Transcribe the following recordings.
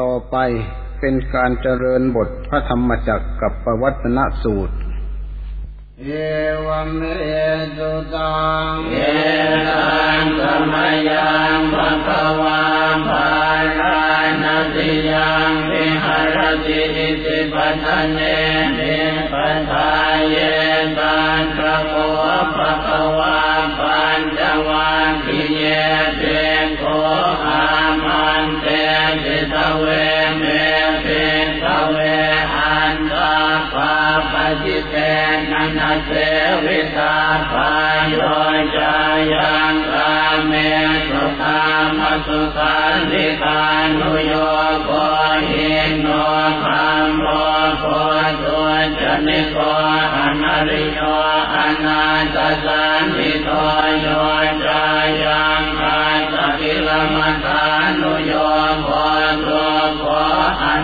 ต่อไปเป็นการเจริญบทพระธรรมจักรกับประวัตนสูตร เอวเมตุตังเอตังสมยังภะคะวาภาลานาติยังวิหารติอิสิปัฏเนนิปัฏฐายเยตันตะโกภะคะวาปัญจวัคคีเย เวเมเตตเวอันตาปาปจิเตนันเสวิตาปายโยจายังกาเมสุขามสุขันติตานุโยโกหินโนคัมโมโคตัวจนิโกอนาริโยอนาตสันติโตโย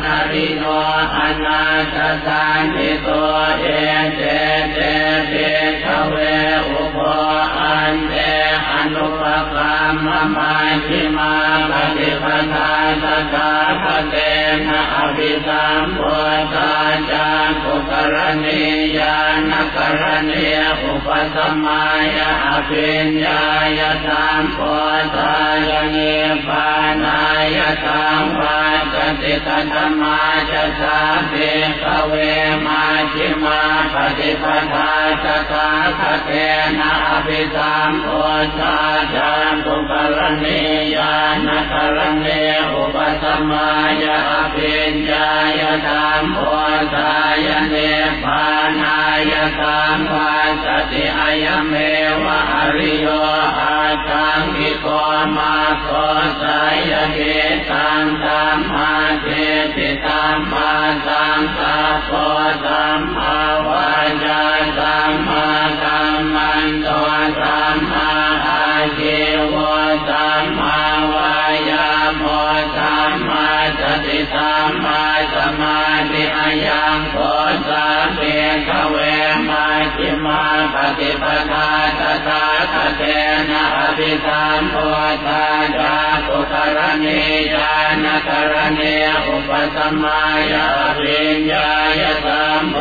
นาริโยอนาตสันติโตเอเจเจเตขเวอุปอันเตอนุปกรรมมาชิมาปฏิปทาสกาปเตนะอภิสัมปทาจารุกรณียานกรณียอุปสมัยอภิญญายตามปทายเนปานายตามวาจ ติตธรรมาจะสาเตขเวมาชิมาปฏิปทาสกาคเตนะอภิสัมปทาจารุกรณียานกรณียอุปสมัยอภิญญายตามปทายเนปานายตามวาสติอายเมวะอริโยอาจังกิโกมาโกสายเกตังตัมมา โพตัมมาวายาตัมมาตัมมันโตตัมมาอาเจวตัมมาวายาโมตัมมาสติตัมมาสมาธิอายังโกสาเปขเวมาชิมาปฏิปทาตถาคเตนะอภิสัมโพธาจาตุ กรณียาณกรณีอุปสมัยอภิญญายสัมโพ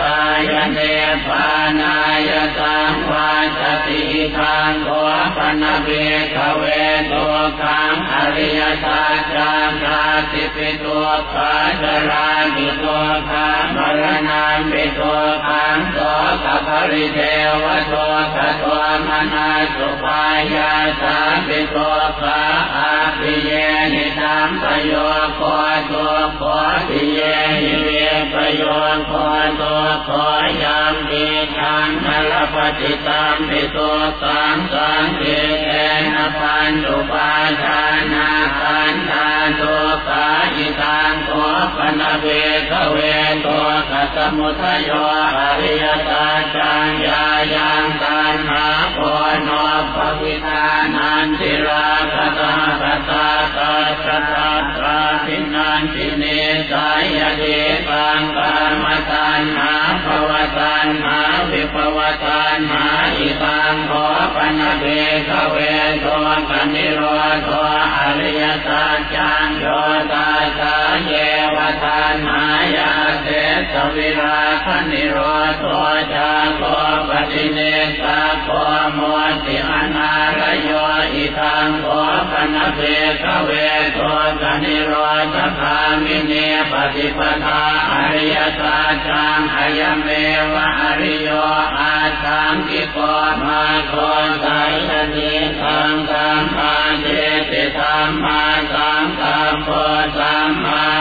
ธายเนปานายสัม วาสติทังโกปนเบขเวตัวขังอริยสัจจังคาติปิตัวขาจรามิตัวขังมรณะมิตัวขังตัวสัพริเทวตัวสัตวมนาสุปายาสาปิตัวขาอาปิเยนิตัมปโยโค นลปฏิตัมปิตัวสังสังเกเตนปัญจุปาทานาปันตาตัวขาอิตังตัวปนเวทเวตัวกัสมุทโยอริยสัจจังยายังตันหาโพโนภวิตานันติราคตาคตาตาสตาตาทินันติเนสายเดปังกามตันหาภวตันหา นเบขเวตัวกันนิโรโทอริยสัจจังโยตาสาเยวทานหา วิราคนิโรธจาโกปฏิเนสาโกโมติอนาลโยอิทังโกปนเบขเวตัวกันนิโรธคามิเนปฏิปทาอริยสัจจังอายเมวะอริโยอาสังกิโกมาโคไสยเนทังสัมมาเจติธัมมาสังกัมโพสัมมา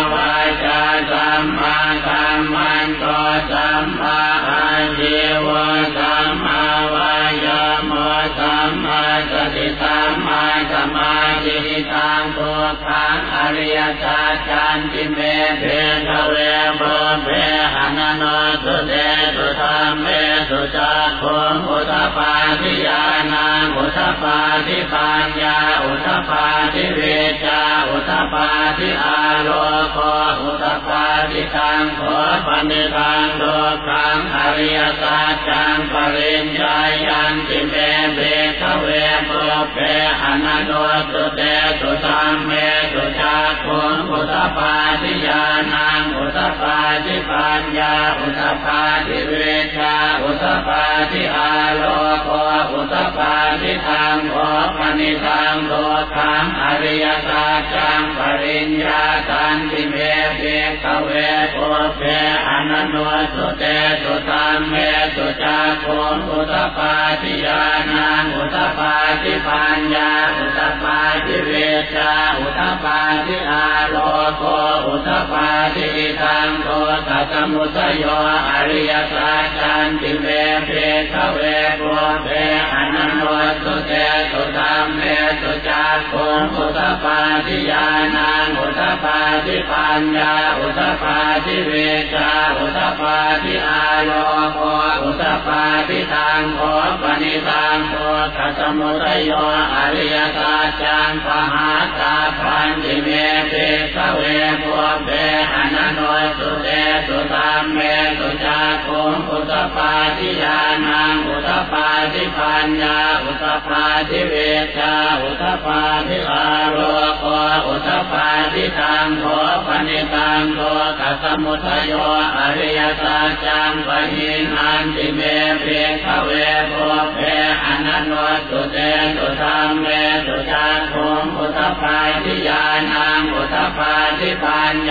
นติเมเทนเวโมเมหันโนสุเตสุธรรมเมสุจักขุงอุตปาทิยานังอุตปาทิปัญญาอุตปาทิเวจาอุตปาทิอาโลโกอุตปาทิตังขอปณิตังโลกังอริยสัจจังปริญญายันติเมเบทเว โปเปอนันโปาทิยานังอุตปาทิปัญญาอุตปาทิเวชาอุตปาทิอาโลโกอุตปาทิธรรมโอปนิทังโลกังอริยสัจังปริญญาตันติเมเบกเวโกเปอนันโนสุเตสุตัมเมสุชาคุงอุตปาทิยานังอุตปาทิปัญญาอุตปาทิเวชาอุตปาทิอาโลโกอุตปาทิทัง โกตัสมุทโยอริยสัจจันติเมเบกเวโกเปอนันโนสุเตสุตัมเมสุชาคุงอุตปาทิยานังอุตปาทิปัญญาอุตปาทิเวชาอุตปาทิอาโลโกอุตปาทิทังโกปณิทังโกตัสมุทโยอริยสัจจังปหาตาพันติเมเปสเวโกเปอนัน โนสุเตสุตัมเมสุชาคุงอุตปาทิยานังอุตปาทิปัญญาอุตปาทิเวชาอุตปาทิอารโกอุตปาทิทังโกปณิตังโกตัสมุทโยอริยสัจจังปะหินันติเมเปสเวโกเปอนันโนสุเตสุตัมเมสุชาคุงอุตปาทิยานังอุตปาทิปัญญา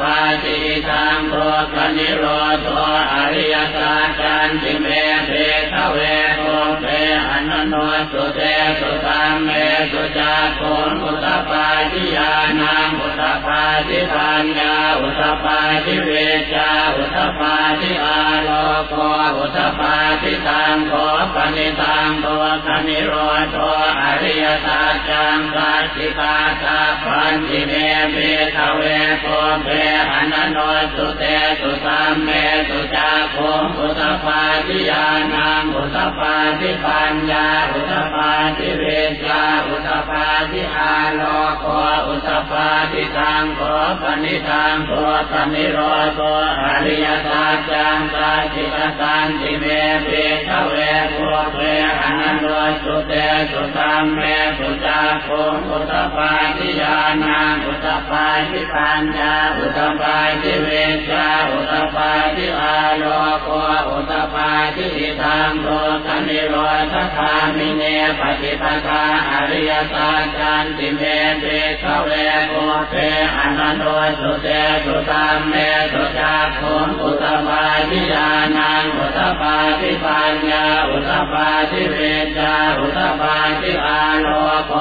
ปาทิทังโกปนิโรโธอริยสัจจันติเมเทสเวโกเปอนันโนสุเตสุตัมเมสุชาคุงอุตปาทิยานังอุตปาทิปัญญาอุตปาทิเวชาอุตปาทิอาโลโกอุตปาทิทังโกปนิทังโกปนิโรโธอริยสัจ จังสัจจิตาตาปันติเมเบทเวโกเปอนันโนสุเตสุตัมเมสุชาคุงอุตปาทิยานังอุตปาทิปัญญาอุตปาทิเวชาอุตปาทิอาโลโกอุตปาทิทังโกปนิทังโกปนิโรโธอริยสัจจังสัจจิตตันติเมเบทเวโกเปอนันโนสุเตสุตัมเมสุชา คุงอุตปาทิยานังอุตปาทิปัญญาอุตปาทิเวชาอุตปาทิอาโลโกอุตปาทิทังโลกนิโรธคามิเนปฏิปทาอริยสัจจันติเมเบสเวโกเปอนันโนสุเตสุตัมเมสุชาคุงอุตปาทิยานังอุตปาทิปัญญาอุตปาทิเวชาอุตปาทิอาโลโก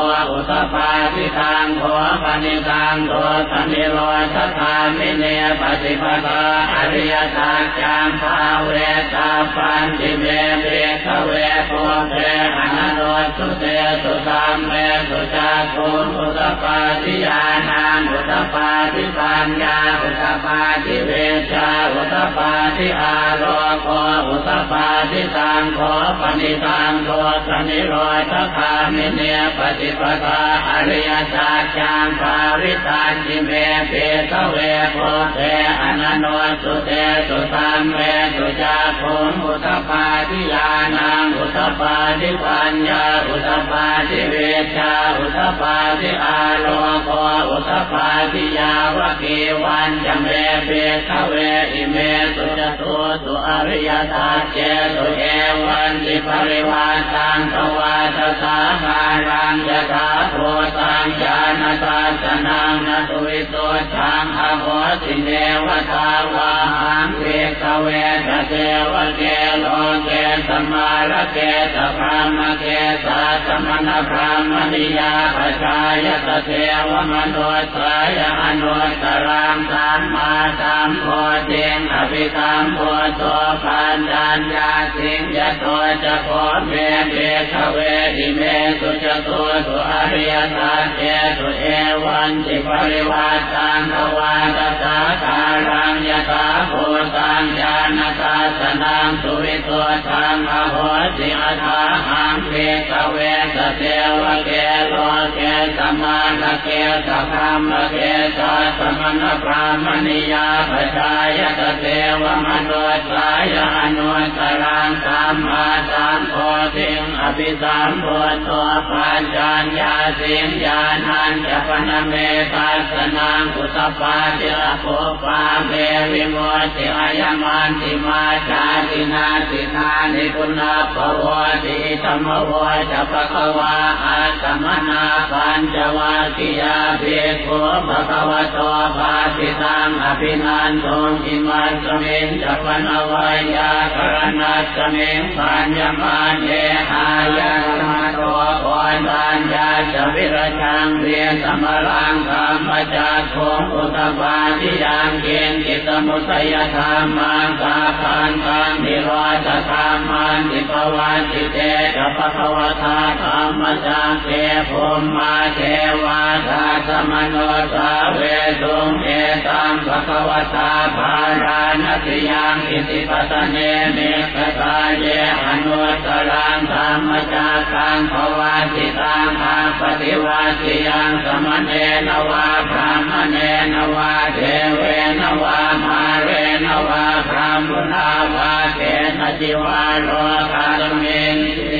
อุตปาทิทังโขปนิทังโตสนิโรธคามิเนปฏิปทาอริยสัจจังภาเวตาปันติเมเบขเวโกเปอนันโนสุเตสุตัมเมสุชาคุงอุตปาทิยานังอุตปาทิปัญญาอุตปาทิเวชาอุตปาทิอาโรโกอุตปาทิตังโขปนิตังโตสนิโรธคามิเนป ฏิปทาอริยสัจจังปาริตันติเมเปสเวโกเปอนันโนสุเตสุตัมเมสุชาคุงอุตปาทิยานังอุตปาทิปัญญาอุตปาทิเวชาอุตปาทิอาโลโกอุตปาทิยาวะเกวันจำเรเปสเวอิเมสุจตุสุอริยสัจเจสุเอวันติปริวาสังตวาทสาคารังยะถาโพสังญาณตัสนังนตุวิโตชังอโหสิเนวตาวาหังเวกเวทเทวเกโลเกสมาระเกสพรามเกสัสมณพรามณิยาปชายตเทวมโนสายอนุตตรังสัมมาสัมโพธิงอภิธรรมโพโตปัญญาญาสิงยโตจะโพเมเดขเวดิเมสุจตุสุอริยสัจเจสุเอวันติปริวาสังทวาตตาคารังยตาโพสังญาณตาสนังสุวิโตชังอโหสิอัฏฐาหังเวกเวสเทวเกโลเกสมาลเกสพรามเกสสมณพรามณิยาปชายตเทวมโนสายอนุสรังสามมาสามโพธิงอภิสามโพตัวปัญจญญาสิงญาณันจะปนเมตัสนังกุสปาติอโภปาเมวิโมติอายมันติมาชาตินาตินานิกุณาภวติธรรมวจะปะคะวาอาตมนาปัญจวัคคียาเบโกภะคะวะโตภาสิตังอภินันทงอิมันสมิงจะปนวายากรณัสมิงปัญญมานเยหายามาโตปอนปัญญาจวิรชังเรียนสมรังธรรมจักขงอุตปาทิยังเกณฑ์กิตมุตยธรรมังกาพันธังนิโรธธรรมันติปวัติเตจปะคะวะธาธรรมจักเทภูมิมาเทวาทาสมโนสาเวสุงเอตังภะคะวตาภารานัติยังอิติปัตเนเมกตาเยอนุตรังธรรมจักังภวาติตังอาปฏิวาติยังสมณเณนวาพรามเณนวาเทเวนวามาเรนวาพรามมุนาวาเกนจิวาโลกาลเมนเต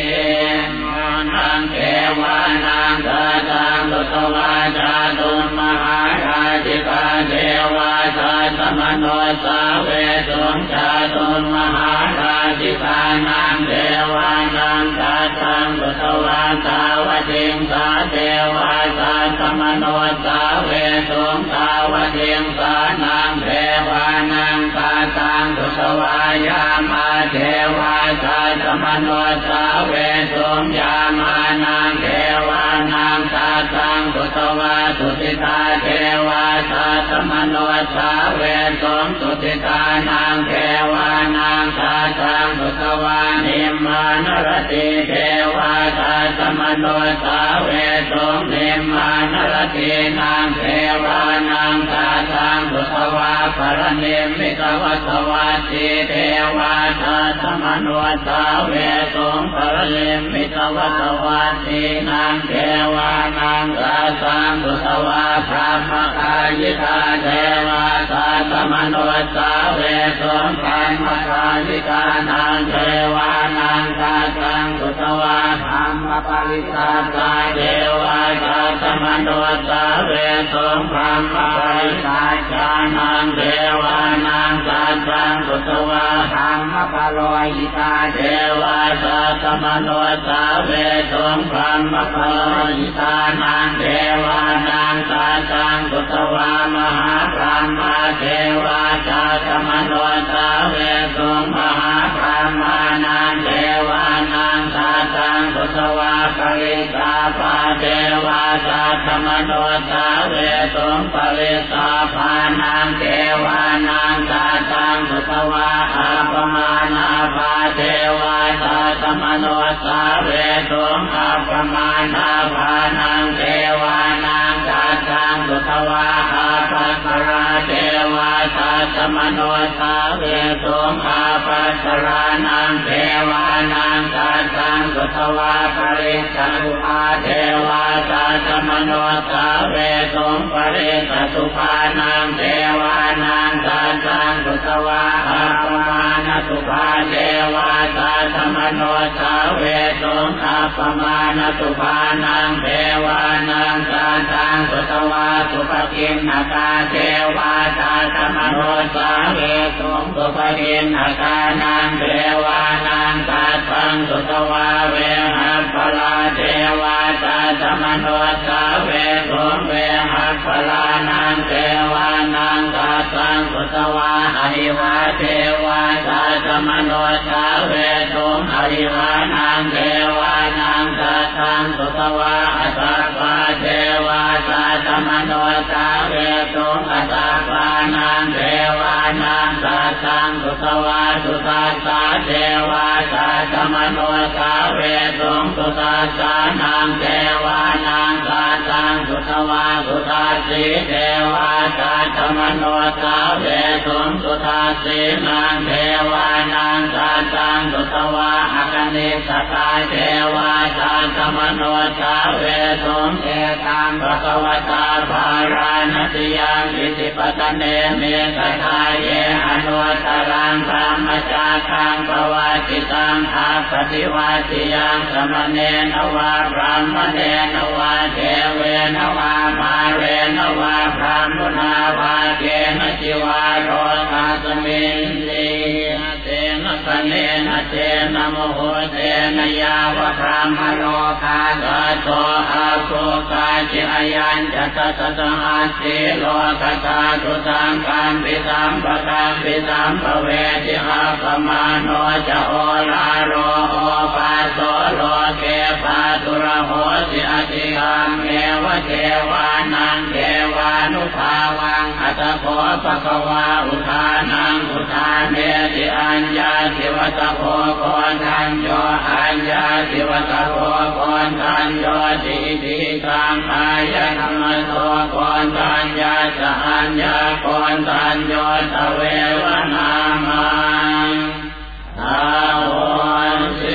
นังเทวานังตาตังตุตวาจาตุมหา โนสาเวสุงจาตุมหาราชิกานังเทวานังตาตังตุตวาตาวติงสาเทวาสาสมโนสาเวสุงตาวติงสานังเทวานังตาตังตุตวายามาเทวาสาสมโนสาเวสุงยามานังเทวานังตาตังตุตวาตุติตา สาเวสมสุติตานางเทวานางชาตังตุขวานิมานรติเทวาชาสมโนสาเวสมนิมานรตินา ปรเนมิตวัสวัติเทวาสาสมโนสาเวสงปรเนมิตวัสวัตินางเทวานังตาตังตุตวาพระมกายิกาเทวาสาสมโนสาเวสงพระมกายิกานังเทวานังตาตังตุตวาธรรมปริสาตาเทวา โนสาเวสุงพรมกายิกาจานังเทวานังตาตังตุตวาธรรมปรยิกาเทวาสาสมโนสาเวสุงพระมกายิกานังเทวานังตาตังตุตวามหาพรหมาเทวาสาสมโนสาเวสุงมหา วาปริตาปาเทวาสาสมโนสาเวสุงปริตาปานังเทวานังตาตังตุตวาอาปมานาปาเทวาสาสมโนสาเวสุงอาปมานาปานังเทวานังตาตังตุตวาอาปัสราเท สมโนสาเวสุมาปัสรานังเทวานังตาตังกุทวาปริจตุภาเทวาสาสมโนสาเวสุงปริจตุภานังเทวานังตาตังกุทวาภาปมาณสุภาเทวา มโนสาเวสุงอาปมาณตุภานังเทวานังตาตังตุตวาสุปกินนาคาเทวาสาสมโนสาเวสุงสุปกินนาคานังเทวานังตาตังตุตวาเวหัพลาเทวาสาสมโนสาเวสุงเวหัพลานังเทวา วาอริวาเทวาสาสมโนสาเวสุงอริวานังเทวานังตาตังตุตวาอัตตาเทวาสาสมโนสาเวสุงอัตตานังเทวานังตาตังตุตวาสุตาสาเทวาสาสมโนสาเวสุงสุตาสานังเทวานังตา ตังตุตทวาสุทาสีเทวาตาธรรมโนตาเวสุมสุทาสีนางเทวานางตาตังสุตวาอากนิสตาเทวาตาธรรมโนตาเวสุมเอตังภะคะวตาภาราณติยังอิติปตเนเมตตาเยอนุตรังธรรมจาคังปวัติตังอาปฏิวัติยังสมเนนวาพรามเนนวาเท นะโมโหเตนะยาวะพรามโลกาสะโตอาโกกาจิอายัญจะตตตหัสสิโลกตาตุสังคัมปิสัมปะคัมปิสัมปะเวทิอาปมาโนจะโอลาโรโอปาโสโลเกปาตุระโหสิอติคัมเอวะเทวานังเท นุภาวังอัตโกปะกวาอุทานังอุทานเมติอัญญาสิวัตโกกอนทันโยอัญญาสิวัตโกกอนทันโยสิทิตังอายะธรรมโตกอนทันญาสอัญญากอนทันโยตเววนามังอาโนสิ